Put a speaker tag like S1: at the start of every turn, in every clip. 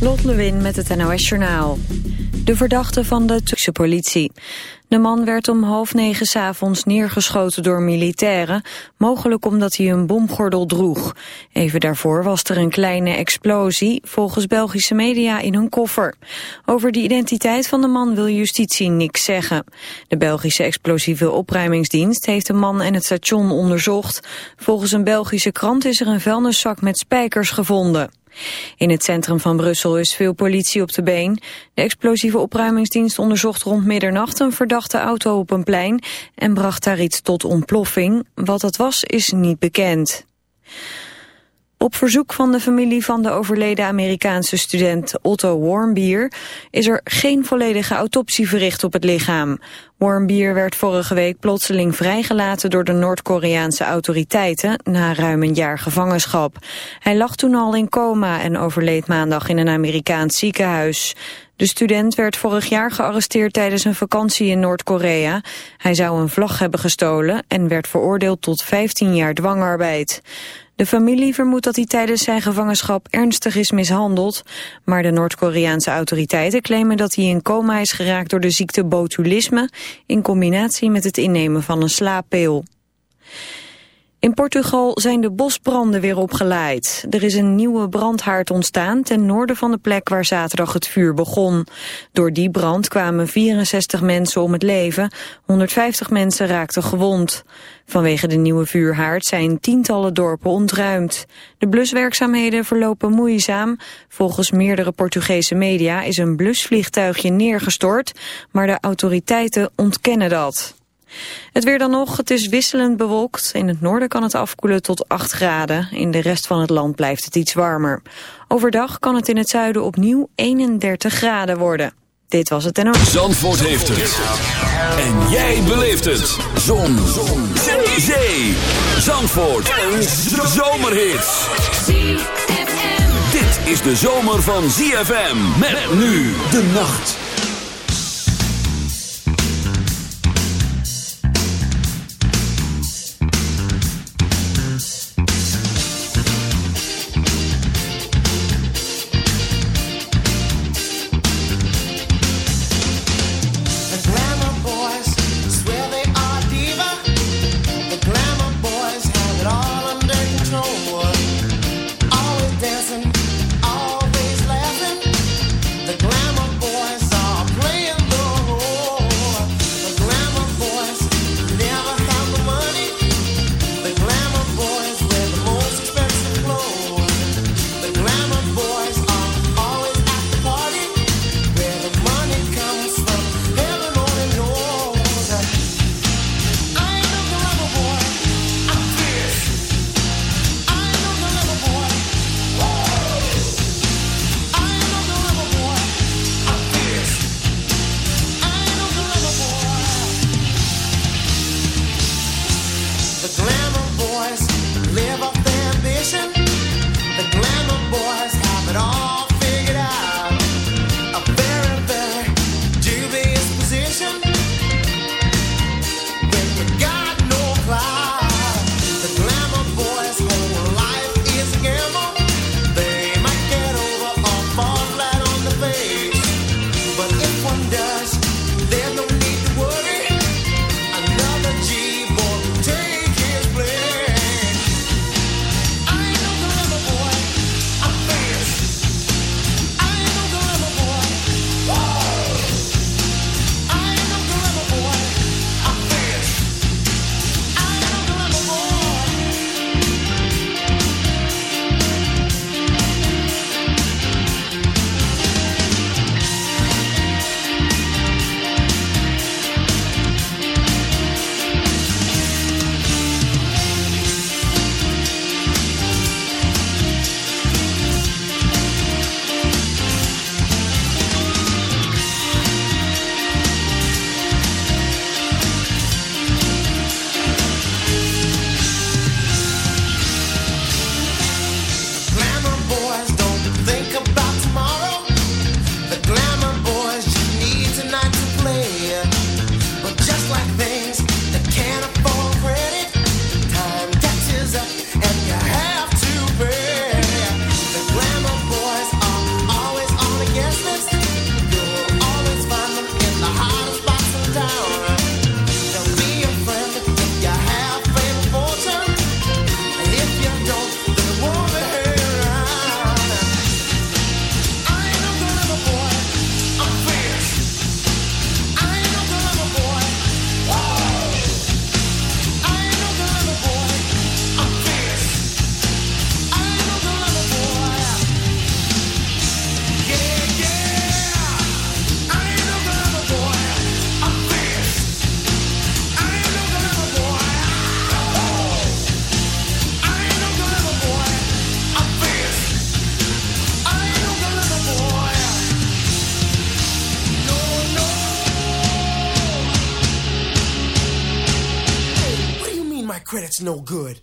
S1: Lot Lewin met het NOS Journaal. De verdachte van de Turkse politie. De man werd om half negen s'avonds neergeschoten door militairen, mogelijk omdat hij een bomgordel droeg. Even daarvoor was er een kleine explosie, volgens Belgische media in hun koffer. Over de identiteit van de man wil justitie niks zeggen. De Belgische explosieve opruimingsdienst heeft de man en het station onderzocht. Volgens een Belgische krant is er een vuilniszak met spijkers gevonden. In het centrum van Brussel is veel politie op de been. De explosieve opruimingsdienst onderzocht rond middernacht een verdachte auto op een plein en bracht daar iets tot ontploffing. Wat dat was is niet bekend. Op verzoek van de familie van de overleden Amerikaanse student Otto Warmbier is er geen volledige autopsie verricht op het lichaam. Warmbier werd vorige week plotseling vrijgelaten door de Noord-Koreaanse autoriteiten na ruim een jaar gevangenschap. Hij lag toen al in coma en overleed maandag in een Amerikaans ziekenhuis. De student werd vorig jaar gearresteerd tijdens een vakantie in Noord-Korea. Hij zou een vlag hebben gestolen en werd veroordeeld tot 15 jaar dwangarbeid. De familie vermoedt dat hij tijdens zijn gevangenschap ernstig is mishandeld, maar de Noord-Koreaanse autoriteiten claimen dat hij in coma is geraakt door de ziekte botulisme in combinatie met het innemen van een slaappil. In Portugal zijn de bosbranden weer opgeleid. Er is een nieuwe brandhaard ontstaan ten noorden van de plek waar zaterdag het vuur begon. Door die brand kwamen 64 mensen om het leven, 150 mensen raakten gewond. Vanwege de nieuwe vuurhaard zijn tientallen dorpen ontruimd. De bluswerkzaamheden verlopen moeizaam. Volgens meerdere Portugese media is een blusvliegtuigje neergestort, maar de autoriteiten ontkennen dat. Het weer dan nog, het is wisselend bewolkt. In het noorden kan het afkoelen tot 8 graden. In de rest van het land blijft het iets warmer. Overdag kan het in het zuiden opnieuw 31 graden worden. Dit was het en ook.
S2: Zandvoort heeft het. En jij beleeft het. Zon. Zon. Zee. Zandvoort. Een zomerhit. Dit is de zomer van ZFM. Met nu de nacht.
S3: No good.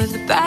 S4: When you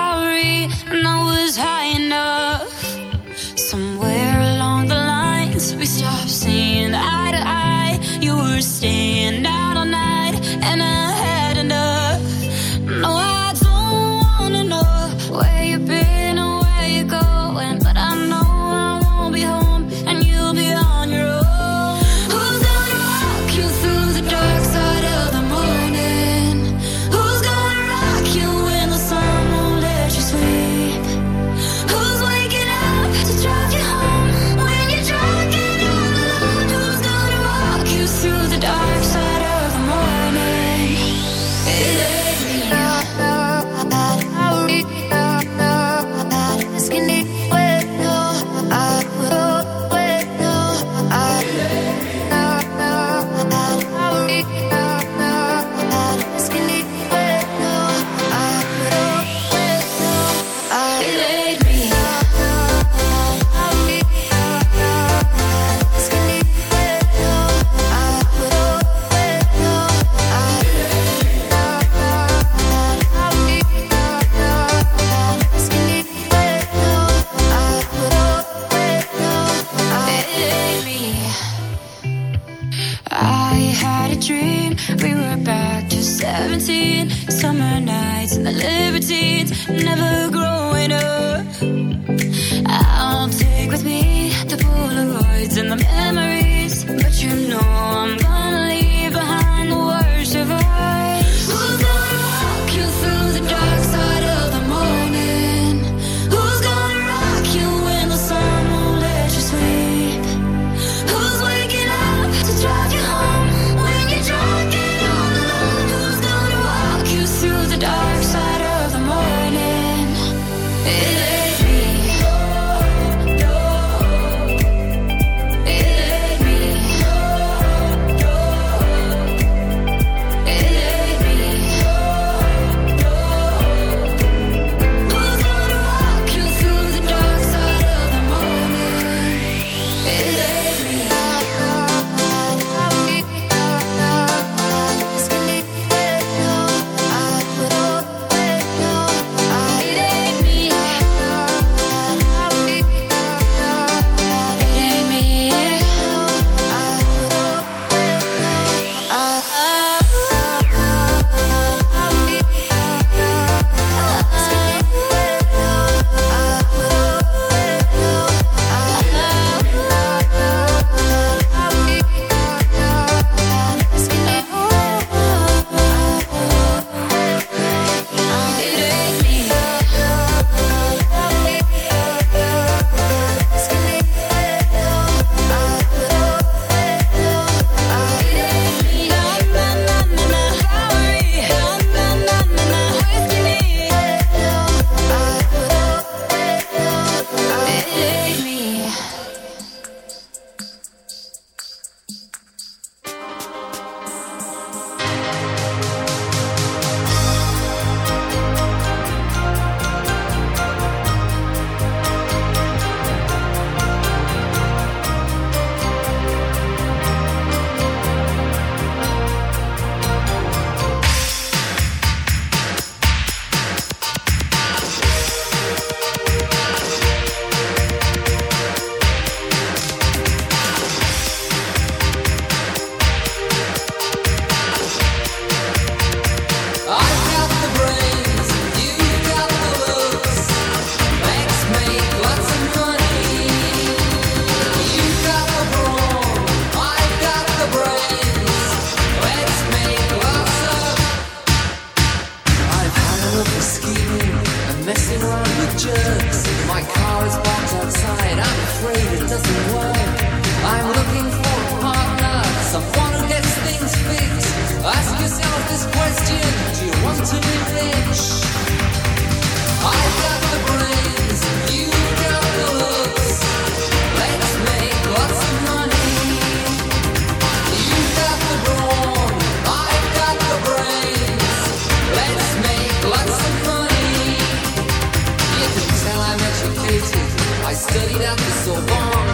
S5: have been so wrong.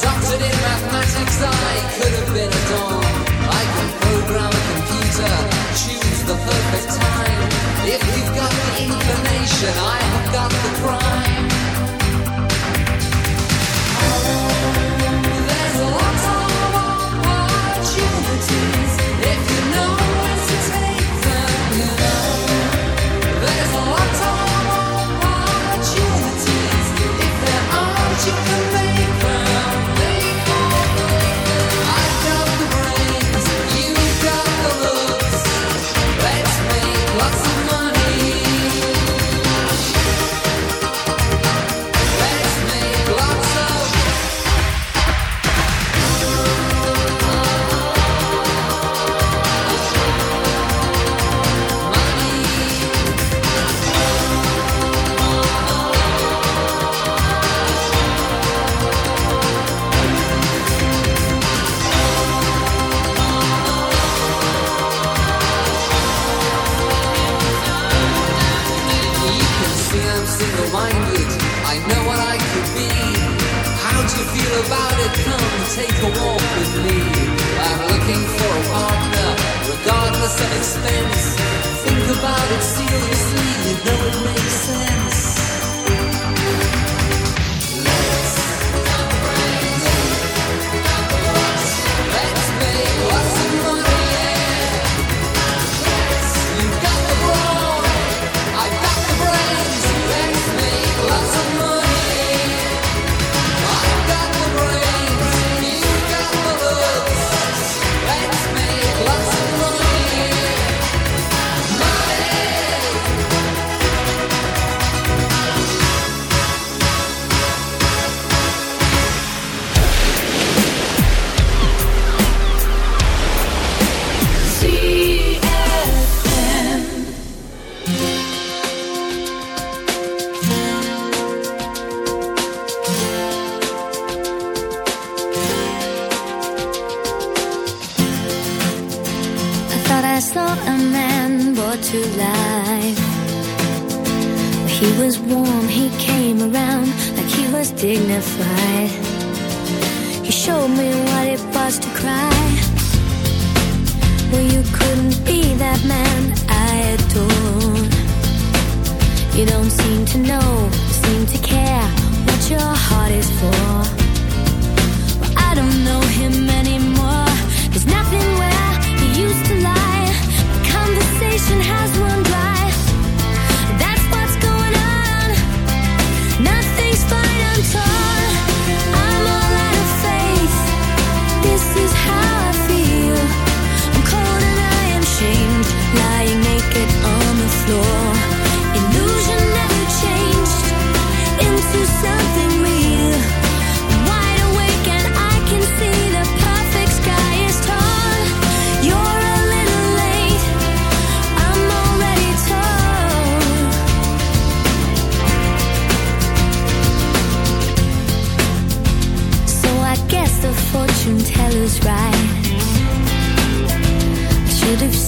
S5: Doctored in mathematics, I could have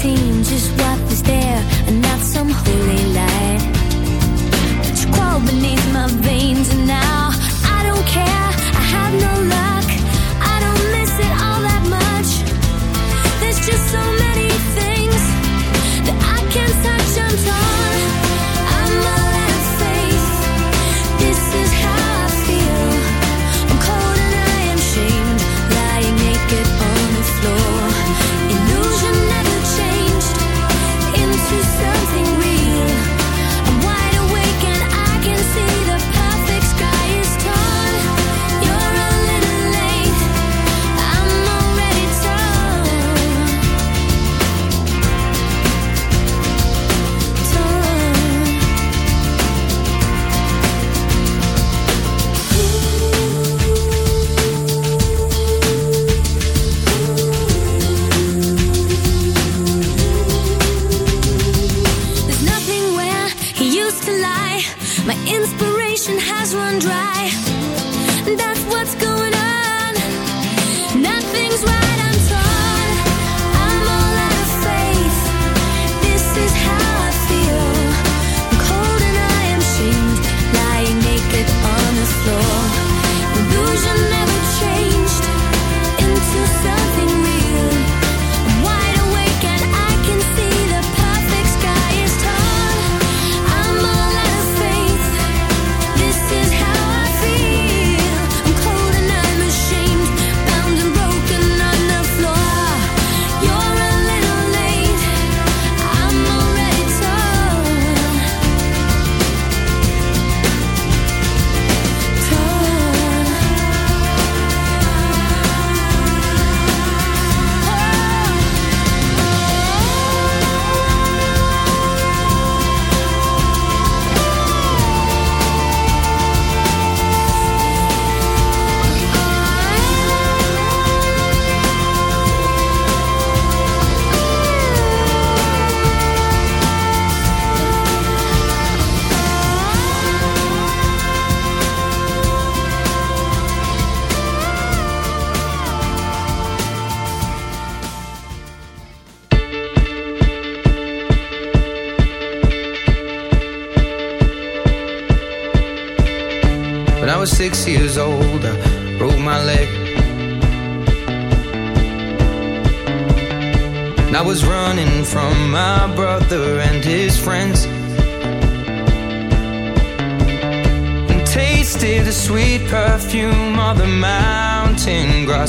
S3: seen just what was there and not some holy light. It's crawled beneath my veins and now I don't care.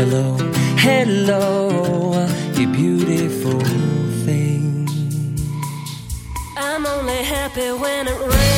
S6: Hello, hello, you beautiful thing.
S7: I'm only happy when it rains.